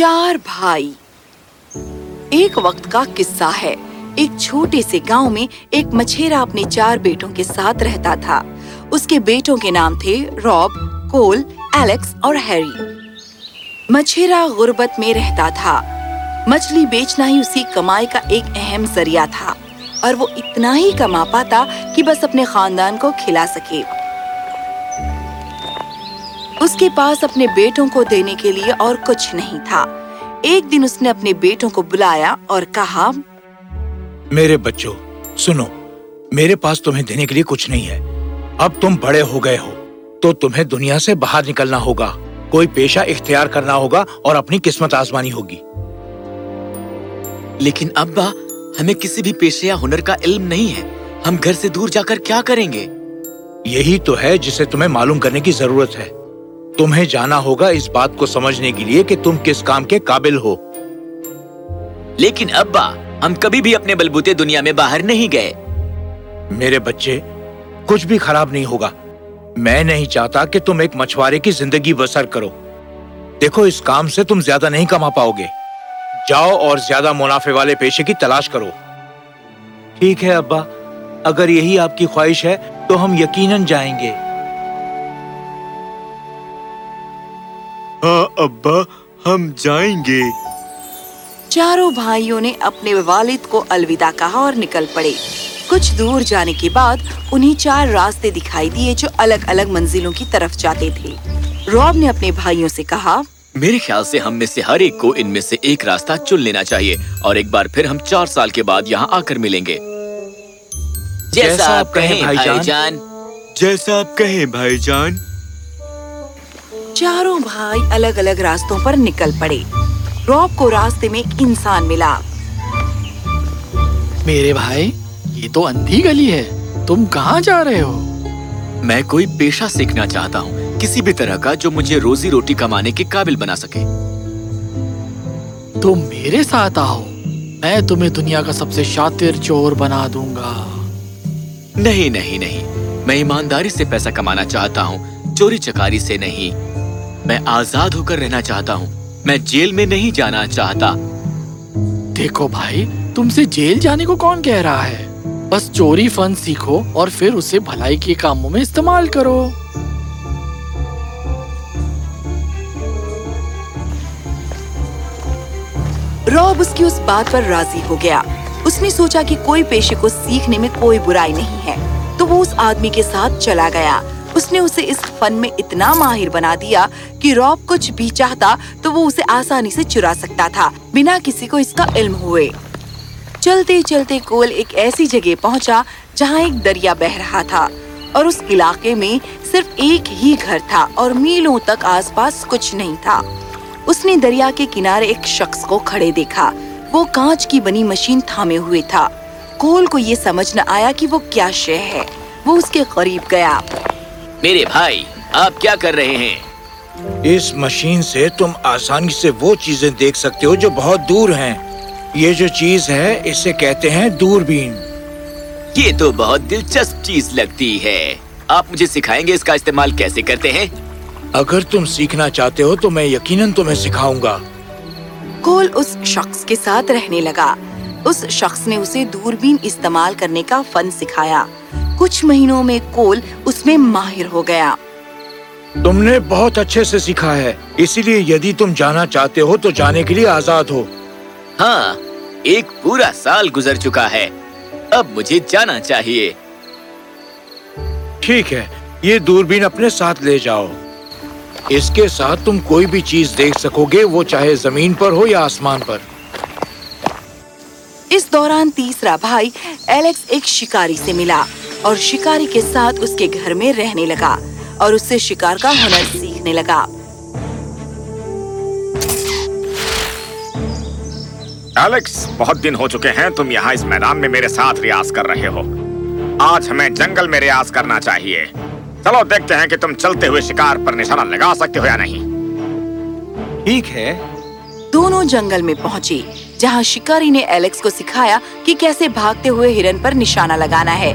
چار بھائی۔ ایک وقت کا قصہ ہے۔ ایک چھوٹے سے گاؤں میں ایک مچھیرا اپنے چار بیٹوں کے ساتھ رہتا تھا۔ اس کے بیٹوں کے نام تھے روب کول ایلیکس اور ہیری۔ مچھیرا غربت میں رہتا تھا۔ مچھلی بیچنا ہی اسی کمائی کا ایک اہم ذریعہ تھا۔ اور وہ اتنا ہی کما پاتا کہ بس اپنے خاندان کو کھلا سکے۔ اس کے پاس اپنے بیٹوں کو دینے کے لیے اور کچھ نہیں تھا۔ ایک دن اس نے اپنے بیٹوں کو بلایا اور کہا میرے بچوں سنو میرے پاس تمہیں دینے کے لیے کچھ نہیں ہے۔ اب تم بڑے ہو گئے ہو تو تمہیں دنیا سے باہر نکلنا ہوگا۔ کوئی پیشہ اختیار کرنا ہوگا اور اپنی قسمت آزمانی ہوگی۔ لیکن ابا ہمیں کسی بھی پیشے یا ہنر کا علم نہیں ہے۔ ہم گھر سے دور جا کر کیا کریں گے؟ یہی تو ہے جسے تمہیں معلوم کرنے کی ضرورت ہے۔ تمہیں جانا ہوگا اس بات کو سمجھنے کے لیے کہ تم کس کام کے قابل ہو۔ لیکن ابا ہم کبھی بھی اپنے بلبوتے دنیا میں باہر نہیں گئے۔ میرے بچے کچھ بھی خراب نہیں ہوگا۔ میں نہیں چاہتا کہ تم ایک مچھوارے کی زندگی بسر کرو۔ دیکھو اس کام سے تم زیادہ نہیں کما پاؤ گے۔ جاؤ اور زیادہ منافع والے پیشے کی تلاش کرو۔ ٹھیک ہے ابا اگر یہی آپ کی خواہش ہے تو ہم یقیناً جائیں گے۔ ابا ہم جائیں گے۔ چاروں بھائیوں نے اپنے والد کو الوداع کہا اور نکل پڑے۔ کچھ دور جانے کے بعد انہیں چار راستے دکھائی دیے جو الگ الگ منزلوں کی طرف جاتے تھے۔ روب نے اپنے بھائیوں سے کہا میرے خیال سے ہم میں سے ہر ایک کو ان میں سے ایک راستہ چن لینا چاہیے اور ایک بار پھر ہم چار سال کے بعد یہاں آ کر ملیں گے۔ جیسا آپ کہیں بھائی جان۔ جیسا آپ کہیں بھائی جان۔ چاروں بھائی الگ الگ راستوں پر نکل پڑے۔ روب کو راستے میں ایک انسان ملا۔ میرے بھائی یہ تو اندھی گلی ہے۔ تم کہاں جا رہے ہو؟ میں کوئی پیشہ سیکھنا چاہتا ہوں کسی بھی طرح کا جو مجھے روزی روٹی کمانے کے قابل بنا سکے۔ تم میرے ساتھ آؤ۔ میں تمہیں دنیا کا سب سے شاطر چور بنا دوں گا۔ نہیں نہیں نہیں۔ میں ایمانداری سے پیسہ کمانا چاہتا ہوں چوری چکاری سے نہیں۔ میں آزاد ہو کر رہنا چاہتا ہوں۔ میں جیل میں نہیں جانا چاہتا۔ دیکھو بھائی، تم سے جیل جانے کو کون کہہ رہا ہے؟ بس چوری فن سیکھو اور پھر اسے بھلائی کے کاموں میں استعمال کرو۔ روب اس کی اس بات پر راضی ہو گیا۔ اس نے سوچا کہ کوئی پیشے کو سیکھنے میں کوئی برائی نہیں ہے۔ تو وہ اس آدمی کے ساتھ چلا گیا۔ اس نے اسے اس فن میں اتنا ماہر بنا دیا کہ روب کچھ بھی چاہتا تو وہ اسے آسانی سے چرا سکتا تھا، بنا کسی کو اس کا علم ہوئے۔ چلتے چلتے کول ایک ایسی جگہ پہنچا جہاں ایک دریا بہ رہا تھا اور اس علاقے میں صرف ایک ہی گھر تھا اور میلوں تک آس پاس کچھ نہیں تھا۔ اس نے دریا کے کنارے ایک شخص کو کھڑے دیکھا۔ وہ کانچ کی بنی مشین تھامے ہوئے تھا۔ کول کو یہ سمجھ نہ آیا کہ وہ کیا شے ہے۔ وہ اس کے قریب گیا۔ میرے بھائی آپ کیا کر رہے ہیں؟ اس مشین سے تم آسانی سے وہ چیزیں دیکھ سکتے ہو جو بہت دور ہیں۔ یہ جو چیز ہے اسے کہتے ہیں دوربین۔ یہ تو بہت دلچسپ چیز لگتی ہے۔ آپ مجھے سکھائیں گے اس کا استعمال کیسے کرتے ہیں؟ اگر تم سیکھنا چاہتے ہو تو میں یقیناً تمہیں سکھاؤں گا۔ کول اس شخص کے ساتھ رہنے لگا۔ اس شخص نے اسے دوربین استعمال کرنے کا فن سکھایا۔ کچھ مہینوں میں کول اس میں ماہر ہو گیا۔ تم نے بہت اچھے سے سیکھا ہے اسی لیے یدی تم جانا چاہتے ہو تو جانے کے لیے آزاد ہو۔ ہاں ایک پورا سال گزر چکا ہے۔ اب مجھے جانا چاہیے۔ ٹھیک ہے یہ دوربین اپنے ساتھ لے جاؤ۔ اس کے ساتھ تم کوئی بھی چیز دیکھ سکو گے وہ چاہے زمین پر ہو یا آسمان پر۔ اس دوران تیسرا بھائی ایلیکس ایک شکاری سے ملا۔ اور شکاری کے ساتھ اس کے گھر میں رہنے لگا اور اس سے شکار کا ہنر سیکھنے لگا۔ ایلیکس بہت دن ہو چکے ہیں تم یہاں اس میدان میں میرے ساتھ ریاض کر رہے ہو۔ آج ہمیں جنگل میں ریاض کرنا چاہیے۔ چلو دیکھتے ہیں کہ تم چلتے ہوئے شکار پر نشانہ لگا سکتے ہو یا نہیں۔ ٹھیک ہے۔ دونوں جنگل میں پہنچے جہاں شکاری نے ایلیکس کو سکھایا کہ کیسے بھاگتے ہوئے ہرن پر نشانہ لگانا ہے۔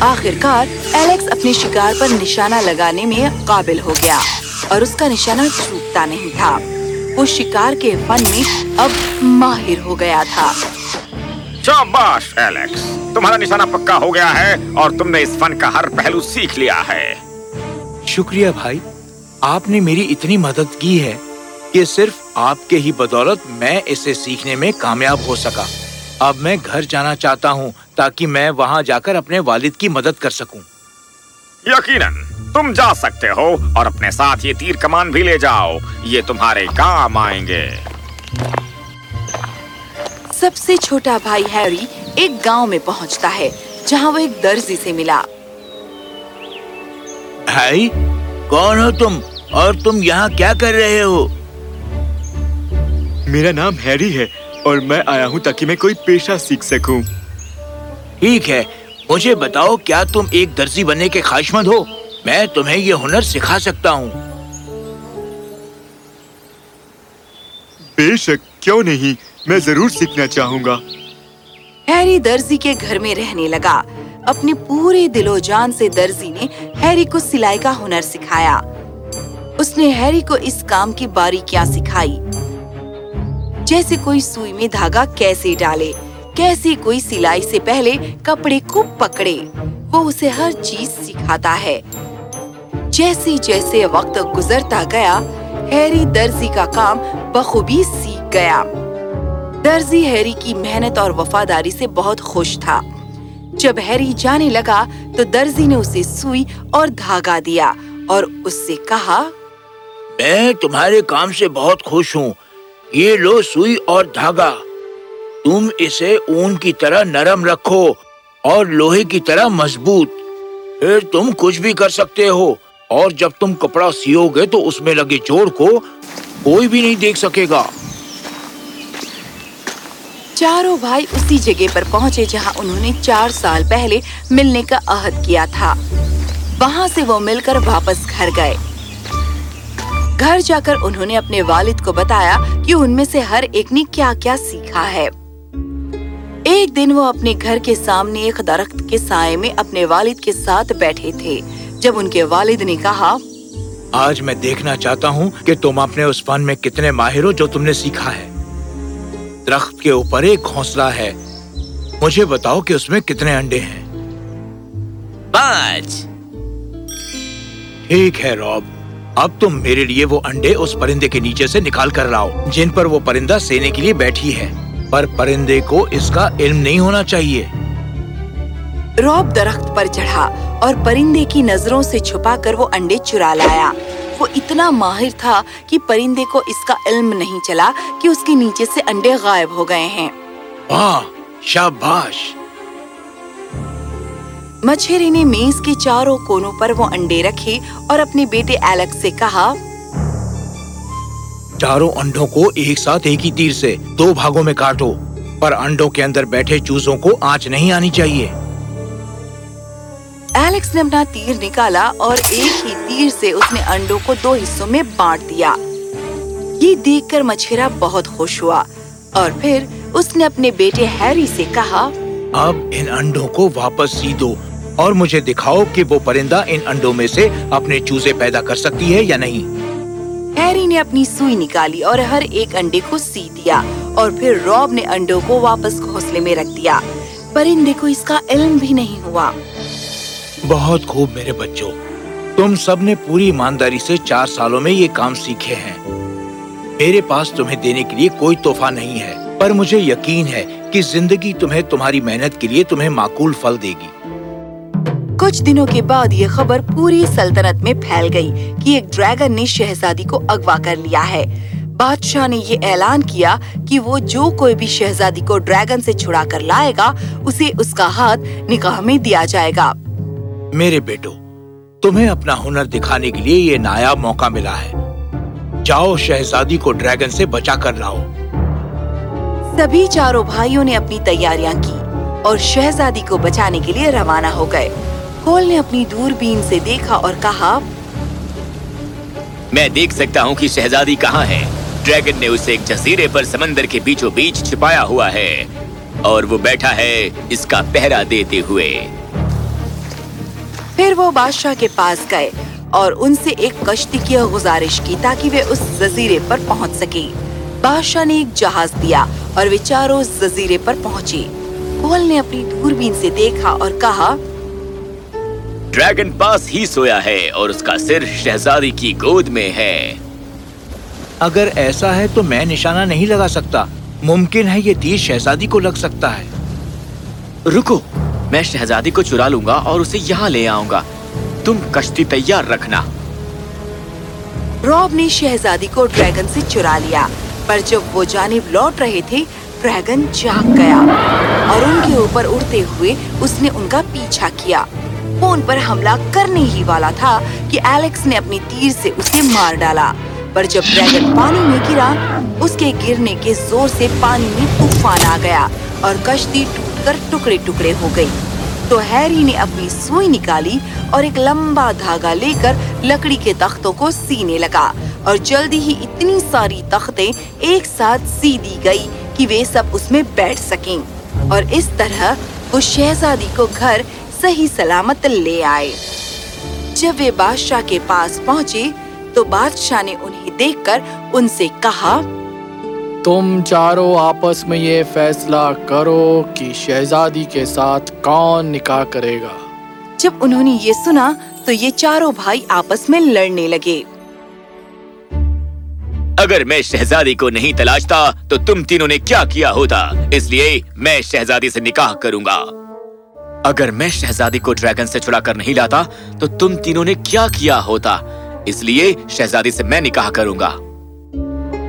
آخر کار ایلیکس اپنے شکار پر نشانہ لگانے میں قابل ہو گیا اور اس کا نشانہ چھوٹتا نہیں تھا۔ وہ شکار کے فن میں اب ماہر ہو گیا تھا۔ شاباش ایلیکس تمہارا نشانہ پکا ہو گیا ہے اور تم نے اس فن کا ہر پہلو سیکھ لیا ہے۔ شکریہ بھائی آپ نے میری اتنی مدد کی ہے کہ صرف آپ کے ہی بدولت میں اسے سیکھنے میں کامیاب ہو سکا۔ اب میں گھر جانا چاہتا ہوں تاکہ میں وہاں جا کر اپنے والد کی مدد کر سکوں۔ یقیناً تم جا سکتے ہو اور اپنے ساتھ یہ تیر کمان بھی لے جاؤ۔ یہ تمہارے کام آئیں گے۔ سب سے چھوٹا بھائی ہیری ایک گاؤں میں پہنچتا ہے جہاں وہ ایک درزی سے ملا۔ بھائی کون ہو تم؟ اور تم یہاں کیا کر رہے ہو؟ میرا نام ہیری ہے۔ اور میں آیا ہوں تاکہ میں کوئی پیشہ سیکھ سکوں۔ ٹھیک ہے۔ مجھے بتاؤ کیا تم ایک درزی بننے کے خواہش مند ہو؟ میں تمہیں یہ ہنر سکھا سکتا ہوں۔ بے شک کیوں نہیں؟ میں ضرور سیکھنا چاہوں گا۔ ہیری درزی کے گھر میں رہنے لگا۔ اپنے پورے دل و جان سے درزی نے ہیری کو سلائی کا ہنر سکھایا۔ اس نے ہیری کو اس کام کی باریکیاں سکھائی۔ جیسے کوئی سوئی میں دھاگا کیسے ڈالے؟ کیسے کوئی سلائی سے پہلے کپڑے کو پکڑے؟ وہ اسے ہر چیز سکھاتا ہے۔ جیسے جیسے وقت گزرتا گیا ہیری درزی کا کام بخوبی سیکھ گیا۔ درزی ہیری کی محنت اور وفاداری سے بہت خوش تھا۔ جب ہیری جانے لگا تو درزی نے اسے سوئی اور دھاگا دیا اور اس سے کہا، میں تمہارے کام سے بہت خوش ہوں۔ یہ لو سوئی اور دھاگا۔ تم اسے اون کی طرح نرم رکھو اور لوہے کی طرح مضبوط۔ پھر تم کچھ بھی کر سکتے ہو۔ اور جب تم کپڑا سیو گے تو اس میں لگے جوڑ کو کوئی بھی نہیں دیکھ سکے گا۔ چاروں بھائی اسی جگہ پر پہنچے جہاں انہوں نے چار سال پہلے ملنے کا عہد کیا تھا۔ وہاں سے وہ مل کر واپس گھر گئے۔ گھر جا کر انہوں نے اپنے والد کو بتایا کہ ان میں سے ہر ایک نے کیا کیا سیکھا ہے۔ ایک دن وہ اپنے گھر کے سامنے ایک درخت کے سائے میں اپنے والد کے ساتھ بیٹھے تھے۔ جب ان کے والد نے کہا آج میں دیکھنا چاہتا ہوں کہ تم اپنے اس فن میں کتنے ماہر ہو جو تم نے سیکھا ہے۔ درخت کے اوپر ایک گھونسلہ ہے۔ مجھے بتاؤ کہ اس میں کتنے انڈے ہیں۔ پانچ۔ ٹھیک ہے روب اب تم میرے لیے وہ انڈے اس پرندے کے نیچے سے نکال کر لاؤ جن پر وہ پرندہ سینے کے لیے بیٹھی ہے۔ پر پرندے کو اس کا علم نہیں ہونا چاہیے۔ روب درخت پر چڑھا اور پرندے کی نظروں سے چھپا کر وہ انڈے چرا لایا۔ وہ اتنا ماہر تھا کہ پرندے کو اس کا علم نہیں چلا کہ اس کے نیچے سے انڈے غائب ہو گئے ہیں۔ واہ شاباش! مچھری نے میز کے چاروں کونوں پر وہ انڈے رکھے اور اپنے بیٹے الیکس سے کہا چاروں انڈوں کو ایک ساتھ ایک ہی تیر سے دو بھاگوں میں کاٹو پر انڈوں کے اندر بیٹھے چوزوں کو آنچ نہیں آنی چاہیے۔ ایلیکس نے اپنا تیر نکالا اور ایک ہی تیر سے اس نے انڈوں کو دو حصوں میں بانٹ دیا۔ یہ دیکھ کر مچھرا بہت خوش ہوا اور پھر اس نے اپنے بیٹے ہیری سے کہا اب ان انڈوں کو واپس سی دو۔ اور مجھے دکھاؤ کہ وہ پرندہ ان انڈوں میں سے اپنے چوزے پیدا کر سکتی ہے یا نہیں۔ ہیری نے اپنی سوئی نکالی اور ہر ایک انڈے کو سی دیا اور پھر روب نے انڈوں کو واپس گھونسلے میں رکھ دیا۔ پرندے کو اس کا علم بھی نہیں ہوا۔ بہت خوب میرے بچوں تم سب نے پوری ایمانداری سے چار سالوں میں یہ کام سیکھے ہیں۔ میرے پاس تمہیں دینے کے لیے کوئی تحفہ نہیں ہے پر مجھے یقین ہے کہ زندگی تمہیں تمہاری محنت کے لیے تمہیں معقول پھل دے گی۔ کچھ دنوں کے بعد یہ خبر پوری سلطنت میں پھیل گئی کہ ایک ڈریگن نے شہزادی کو اگوا کر لیا ہے۔ بادشاہ نے یہ اعلان کیا کہ وہ جو کوئی بھی شہزادی کو ڈریگن سے چھڑا کر لائے گا اسے اس کا ہاتھ نکاح میں دیا جائے گا۔ میرے بیٹو تمہیں اپنا ہنر دکھانے کے لیے یہ نایاب موقع ملا ہے۔ جاؤ شہزادی کو ڈریگن سے بچا کر لاؤ۔ سبھی چاروں بھائیوں نے اپنی تیاریاں کی اور شہزادی کو بچانے کے لیے روانہ ہو گئے۔ کول نے اپنی دور بین سے دیکھا اور کہا میں دیکھ سکتا ہوں کہ شہزادی کہاں ہے۔ ڈریگن نے اسے ایک جزیرے پر سمندر کے بیچوں بیچ چھپایا ہوا ہے اور وہ بیٹھا ہے اس کا پہرا دیتے ہوئے۔ پھر وہ بادشاہ کے پاس گئے اور ان سے ایک کشتی کی گزارش کی تاکہ وہ اس جزیرے پر پہنچ سکے بادشاہ نے ایک جہاز دیا اور وہ چاروں جزیرے پر پہنچے۔ کول نے اپنی دوربین سے دیکھا اور کہا ڈریگن پاس ہی سویا ہے اور اس کا سر شہزادی کی گود میں ہے۔ اگر ایسا ہے تو میں نشانہ نہیں لگا سکتا۔ ممکن ہے یہ تیر شہزادی کو لگ سکتا ہے۔ رکو میں شہزادی کو چرا لوں گا اور اسے یہاں لے آؤں گا۔ تم کشتی تیار رکھنا۔ راب نے شہزادی کو ڈریگن سے چرا لیا پر جب وہ جانب لوٹ رہے تھے ڈریگن جاگ گیا اور ان کے اوپر اڑتے ہوئے اس نے ان کا پیچھا کیا۔ فون پر حملہ کرنے ہی والا تھا کہ ایلیکس نے اپنی تیر سے اسے مار ڈالا۔ پر جب ڈریگن پانی میں گرا، اس کے گرنے کے زور سے پانی میں طوفان آ گیا اور کشتی ٹوٹ کر ٹکڑے ٹکڑے ہو گئی۔ تو ہیری نے اپنی سوئی نکالی اور ایک لمبا دھاگا لے کر لکڑی کے تختوں کو سینے لگا اور جلدی ہی اتنی ساری تختیں ایک ساتھ سی دی گئی کہ وہ سب اس میں بیٹھ سکیں۔ اور اس طرح وہ شہزادی کو گھر صحیح سلامت لے آئے۔ جب وہ بادشاہ کے پاس پہنچے تو بادشاہ نے انہیں دیکھ کر ان سے کہا تم چاروں آپس میں یہ فیصلہ کرو کہ شہزادی کے ساتھ کون نکاح کرے گا۔ جب انہوں نے یہ سنا تو یہ چاروں بھائی آپس میں لڑنے لگے۔ اگر میں شہزادی کو نہیں تلاشتا تو تم تینوں نے کیا کیا ہوتا؟ اس لیے میں شہزادی سے نکاح کروں گا۔ اگر میں شہزادی کو ڈریگن سے چھڑا کر نہیں لاتا تو تم تینوں نے کیا کیا ہوتا؟ اس لیے شہزادی سے میں نکاح کروں گا۔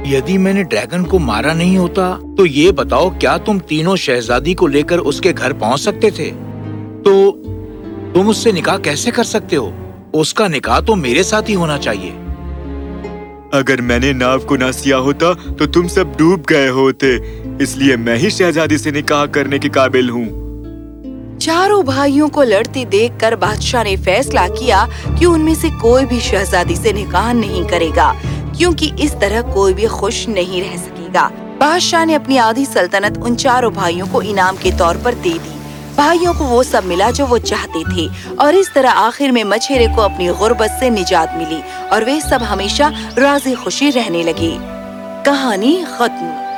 یدی میں نے ڈریگن کو مارا نہیں ہوتا تو یہ بتاؤ کیا تم تینوں شہزادی کو لے کر اس کے گھر پہنچ سکتے تھے؟ تو تم اس سے نکاح کیسے کر سکتے ہو؟ اس کا نکاح تو میرے ساتھ ہی ہونا چاہیے۔ اگر میں نے ناو کو نہ سیا ہوتا تو تم سب ڈوب گئے ہوتے۔ اس لیے میں ہی شہزادی سے نکاح کرنے کے قابل ہوں۔ چاروں بھائیوں کو لڑتے دیکھ کر بادشاہ نے فیصلہ کیا کہ ان میں سے کوئی بھی شہزادی سے نکاح نہیں کرے گا، کیونکہ اس طرح کوئی بھی خوش نہیں رہ سکے گا۔ بادشاہ نے اپنی آدھی سلطنت ان چاروں بھائیوں کو انعام کے طور پر دے دی۔ بھائیوں کو وہ سب ملا جو وہ چاہتے تھے۔ اور اس طرح آخر میں مچھیرے کو اپنی غربت سے نجات ملی اور وہ سب ہمیشہ راضی خوشی رہنے لگے۔ کہانی ختم۔